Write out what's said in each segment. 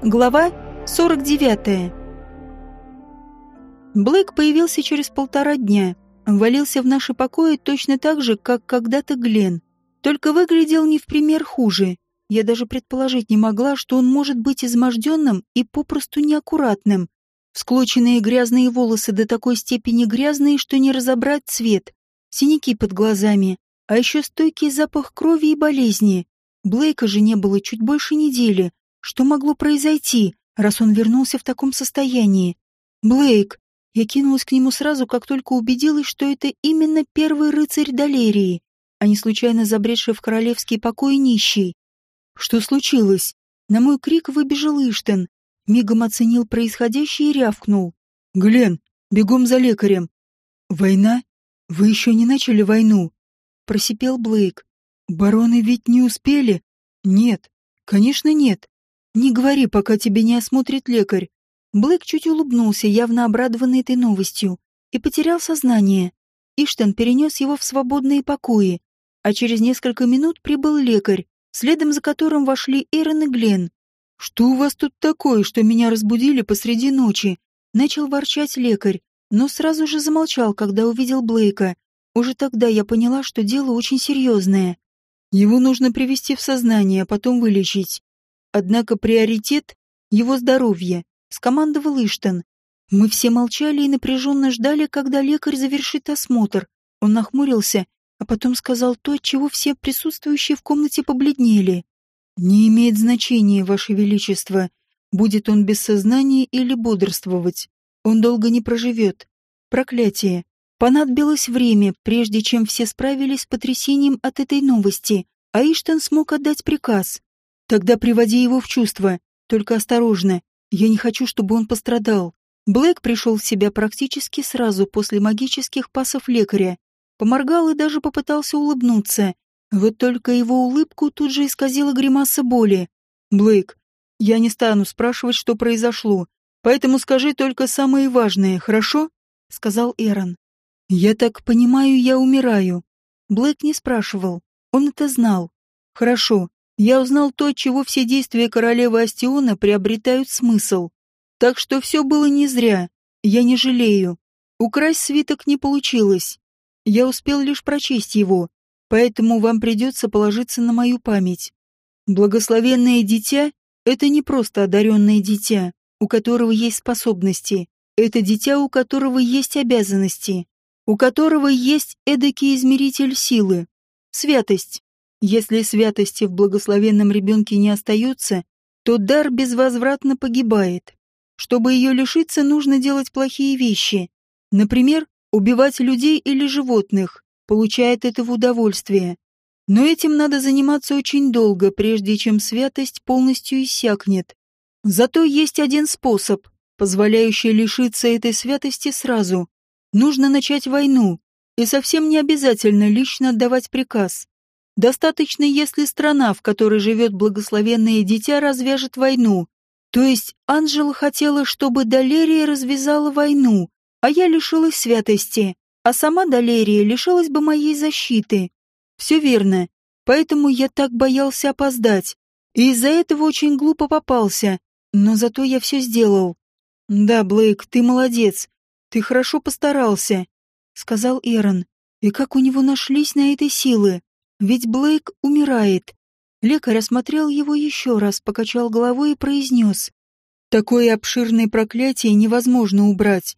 Глава 49. Блэк появился через полтора дня. Валился в наши покои точно так же, как когда-то Глен. Только выглядел не в пример хуже. Я даже предположить не могла, что он может быть изможденным и попросту неаккуратным. Всклоченные грязные волосы до такой степени грязные, что не разобрать цвет. Синяки под глазами. А еще стойкий запах крови и болезни. Блейка же не было чуть больше недели, что могло произойти, раз он вернулся в таком состоянии? Блейк! Я кинулась к нему сразу, как только убедилась, что это именно первый рыцарь Далерии, а не случайно забредший в королевский покой нищий. Что случилось? На мой крик выбежал Иштен, мигом оценил происходящее и рявкнул. «Глен, бегом за лекарем!» «Война? Вы еще не начали войну?» Просипел Блейк. «Бароны ведь не успели?» «Нет, конечно нет. «Не говори, пока тебе не осмотрит лекарь». Блэк чуть улыбнулся, явно обрадованный этой новостью, и потерял сознание. Иштен перенес его в свободные покои, а через несколько минут прибыл лекарь, следом за которым вошли Эрен и Глен. «Что у вас тут такое, что меня разбудили посреди ночи?» Начал ворчать лекарь, но сразу же замолчал, когда увидел Блейка. Уже тогда я поняла, что дело очень серьезное. Его нужно привести в сознание, а потом вылечить. Однако приоритет — его здоровье, скомандовал Иштен. Мы все молчали и напряженно ждали, когда лекарь завершит осмотр. Он нахмурился, а потом сказал то, чего все присутствующие в комнате побледнели. «Не имеет значения, Ваше Величество, будет он без сознания или бодрствовать. Он долго не проживет. Проклятие. Понадобилось время, прежде чем все справились с потрясением от этой новости, а Иштен смог отдать приказ. Тогда приводи его в чувство, только осторожно. Я не хочу, чтобы он пострадал. Блэк пришел в себя практически сразу после магических пасов лекаря. Поморгал и даже попытался улыбнуться. Вот только его улыбку тут же исказила гримаса боли. «Блейк, я не стану спрашивать, что произошло, поэтому скажи только самое важное, хорошо?» — сказал Эрон. «Я так понимаю, я умираю». Блэк не спрашивал, он это знал. «Хорошо, я узнал то, чего все действия королевы Астиона приобретают смысл. Так что все было не зря. Я не жалею. Украсть свиток не получилось. Я успел лишь прочесть его, поэтому вам придется положиться на мою память. Благословенное дитя — это не просто одаренное дитя, у которого есть способности. Это дитя, у которого есть обязанности, у которого есть эдакий измеритель силы. Святость. Если святости в благословенном ребенке не остается, то дар безвозвратно погибает. Чтобы ее лишиться, нужно делать плохие вещи. Например, убивать людей или животных, получая от этого удовольствие. Но этим надо заниматься очень долго, прежде чем святость полностью иссякнет. Зато есть один способ, позволяющий лишиться этой святости сразу. Нужно начать войну, и совсем не обязательно лично отдавать приказ. Достаточно, если страна, в которой живет благословенное дитя, развяжет войну. То есть Анжела хотела, чтобы Далерия развязала войну, а я лишилась святости, а сама Далерия лишилась бы моей защиты. Все верно, поэтому я так боялся опоздать, и из-за этого очень глупо попался, но зато я все сделал. Да, Блейк, ты молодец, ты хорошо постарался, сказал Эрон. И как у него нашлись на этой силы? Ведь Блейк умирает. Лекарь осмотрел его еще раз, покачал головой и произнес. Такое обширное проклятие невозможно убрать.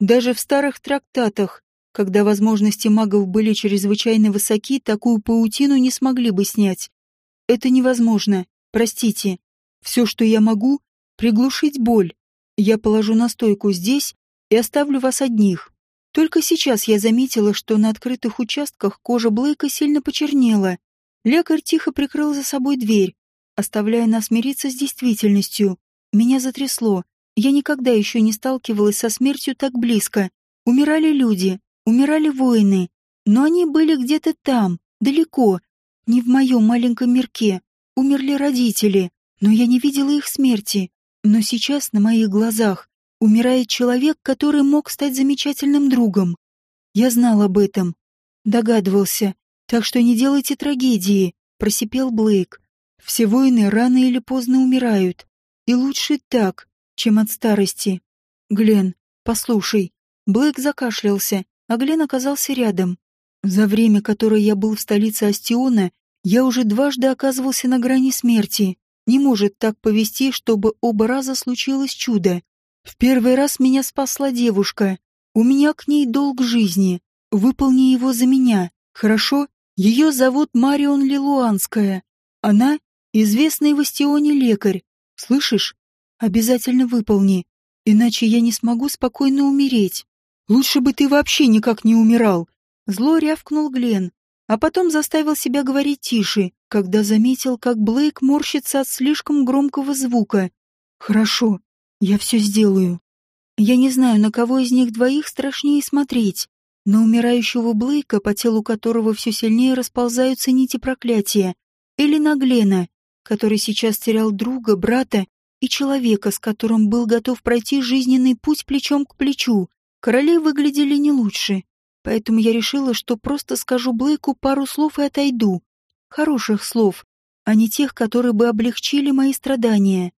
Даже в старых трактатах, когда возможности магов были чрезвычайно высоки, такую паутину не смогли бы снять. Это невозможно. Простите. Все, что я могу, приглушить боль. Я положу настойку здесь и оставлю вас одних. Только сейчас я заметила, что на открытых участках кожа Блейка сильно почернела. Лекарь тихо прикрыл за собой дверь, оставляя нас мириться с действительностью. Меня затрясло. Я никогда еще не сталкивалась со смертью так близко. Умирали люди, умирали воины, но они были где-то там, далеко, не в моем маленьком мирке. Умерли родители, но я не видела их смерти. Но сейчас на моих глазах Умирает человек, который мог стать замечательным другом. Я знал об этом. Догадывался. Так что не делайте трагедии, просипел Блейк. Все воины рано или поздно умирают. И лучше так, чем от старости. Глен, послушай. Блэк закашлялся, а Глен оказался рядом. За время, которое я был в столице Астиона, я уже дважды оказывался на грани смерти. Не может так повести, чтобы оба раза случилось чудо. В первый раз меня спасла девушка. У меня к ней долг жизни. Выполни его за меня. Хорошо? Ее зовут Марион Лилуанская. Она — известный в Астионе лекарь. Слышишь? Обязательно выполни. Иначе я не смогу спокойно умереть. Лучше бы ты вообще никак не умирал. Зло рявкнул Глен, а потом заставил себя говорить тише, когда заметил, как Блейк морщится от слишком громкого звука. «Хорошо, я все сделаю. Я не знаю, на кого из них двоих страшнее смотреть. На умирающего Блейка, по телу которого все сильнее расползаются нити проклятия, или на Глена, который сейчас терял друга, брата и человека, с которым был готов пройти жизненный путь плечом к плечу. Короли выглядели не лучше. Поэтому я решила, что просто скажу Блейку пару слов и отойду. Хороших слов, а не тех, которые бы облегчили мои страдания.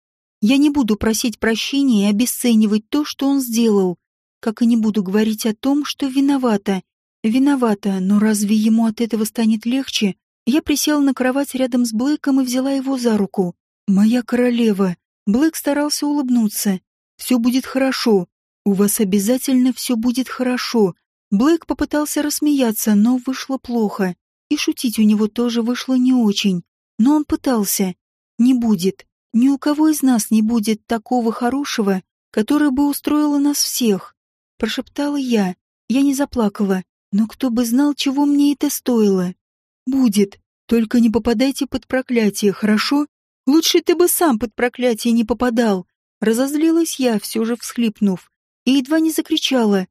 Я не буду просить прощения и обесценивать то, что он сделал, как и не буду говорить о том, что виновата. Виновата, но разве ему от этого станет легче? Я присела на кровать рядом с Блейком и взяла его за руку. «Моя королева!» Блэк старался улыбнуться. «Все будет хорошо. У вас обязательно все будет хорошо. Блэк попытался рассмеяться, но вышло плохо. И шутить у него тоже вышло не очень. Но он пытался. Не будет. Ни у кого из нас не будет такого хорошего, которое бы устроило нас всех. Прошептала я. Я не заплакала. Но кто бы знал, чего мне это стоило. Будет. Только не попадайте под проклятие, хорошо? Лучше ты бы сам под проклятие не попадал. Разозлилась я, все же всхлипнув. И едва не закричала,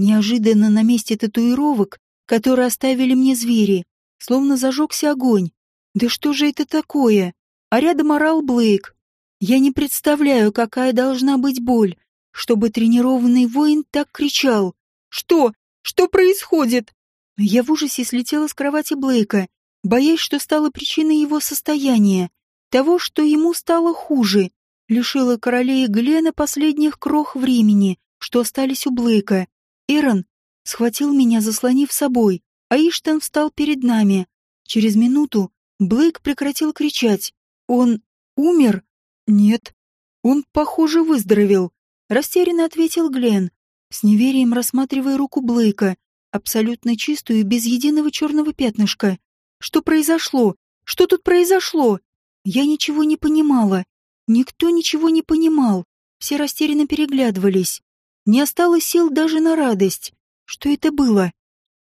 Неожиданно на месте татуировок, которые оставили мне звери, словно зажегся огонь. Да что же это такое? А рядом орал Блейк. Я не представляю, какая должна быть боль, чтобы тренированный воин так кричал. Что? Что происходит? Я в ужасе слетела с кровати Блейка, боясь, что стало причиной его состояния, того, что ему стало хуже, лишила королей Глена последних крох времени, что остались у Блейка. Эрон схватил меня, заслонив собой, а Иштен встал перед нами. Через минуту Блейк прекратил кричать. Он умер? Нет. Он, похоже, выздоровел. Растерянно ответил Глен, с неверием рассматривая руку Блейка, абсолютно чистую, без единого черного пятнышка. Что произошло? Что тут произошло? Я ничего не понимала. Никто ничего не понимал. Все растерянно переглядывались. Не осталось сил даже на радость. Что это было?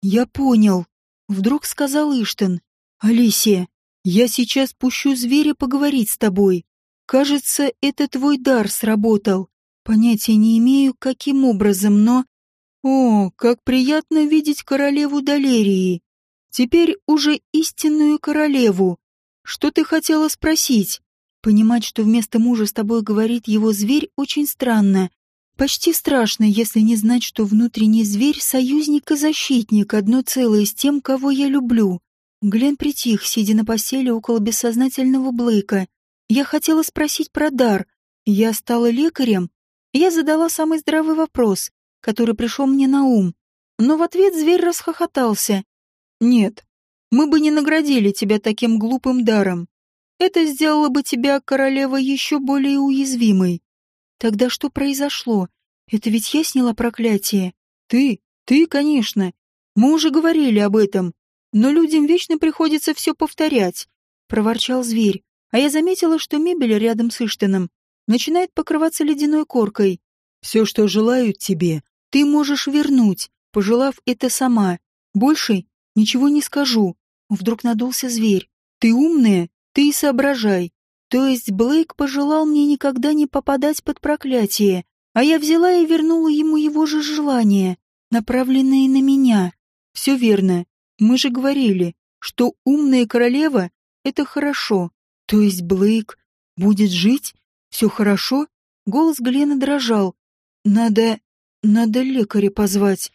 Я понял. Вдруг сказал Иштен. Алисия, я сейчас пущу зверя поговорить с тобой. Кажется, это твой дар сработал. Понятия не имею, каким образом, но... О, как приятно видеть королеву Далерии. Теперь уже истинную королеву. Что ты хотела спросить? Понимать, что вместо мужа с тобой говорит его зверь, очень странно. Почти страшно, если не знать, что внутренний зверь — союзник и защитник, одно целое с тем, кого я люблю. Глен притих, сидя на постели около бессознательного Блейка. Я хотела спросить про дар. Я стала лекарем. Я задала самый здравый вопрос, который пришел мне на ум. Но в ответ зверь расхохотался. «Нет, мы бы не наградили тебя таким глупым даром. Это сделало бы тебя, королева, еще более уязвимой. Тогда что произошло? Это ведь я сняла проклятие. Ты, ты, конечно. Мы уже говорили об этом. Но людям вечно приходится все повторять. Проворчал зверь. А я заметила, что мебель рядом с Иштином начинает покрываться ледяной коркой. Все, что желают тебе, ты можешь вернуть, пожелав это сама. Больше ничего не скажу. Вдруг надулся зверь. Ты умная, ты и соображай. То есть Блейк пожелал мне никогда не попадать под проклятие, а я взяла и вернула ему его же желание, направленное на меня. Все верно. Мы же говорили, что умная королева — это хорошо. То есть Блейк будет жить? Все хорошо? Голос Глена дрожал. Надо... надо лекаря позвать.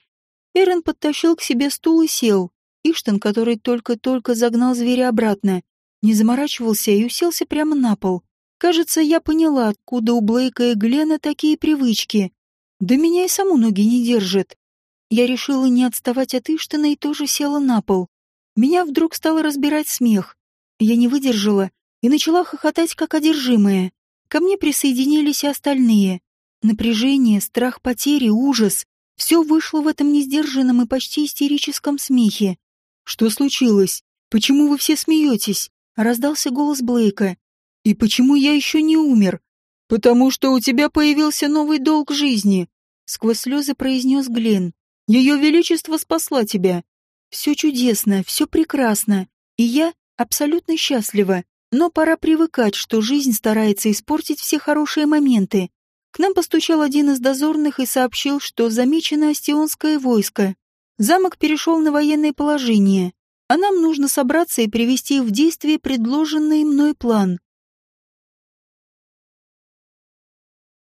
Эрен подтащил к себе стул и сел. Иштон, который только-только загнал зверя обратно, не заморачивался и уселся прямо на пол. Кажется, я поняла, откуда у Блейка и Глена такие привычки. Да меня и саму ноги не держат. Я решила не отставать от Иштена и тоже села на пол. Меня вдруг стало разбирать смех. Я не выдержала и начала хохотать, как одержимая. Ко мне присоединились и остальные. Напряжение, страх потери, ужас — все вышло в этом несдержанном и почти истерическом смехе. «Что случилось? Почему вы все смеетесь?» — раздался голос Блейка. И почему я еще не умер? Потому что у тебя появился новый долг жизни, сквозь слезы произнес Глен. Ее величество спасла тебя. Все чудесно, все прекрасно, и я абсолютно счастлива. Но пора привыкать, что жизнь старается испортить все хорошие моменты. К нам постучал один из дозорных и сообщил, что замечено астионское войско. Замок перешел на военное положение, а нам нужно собраться и привести в действие предложенный мной план.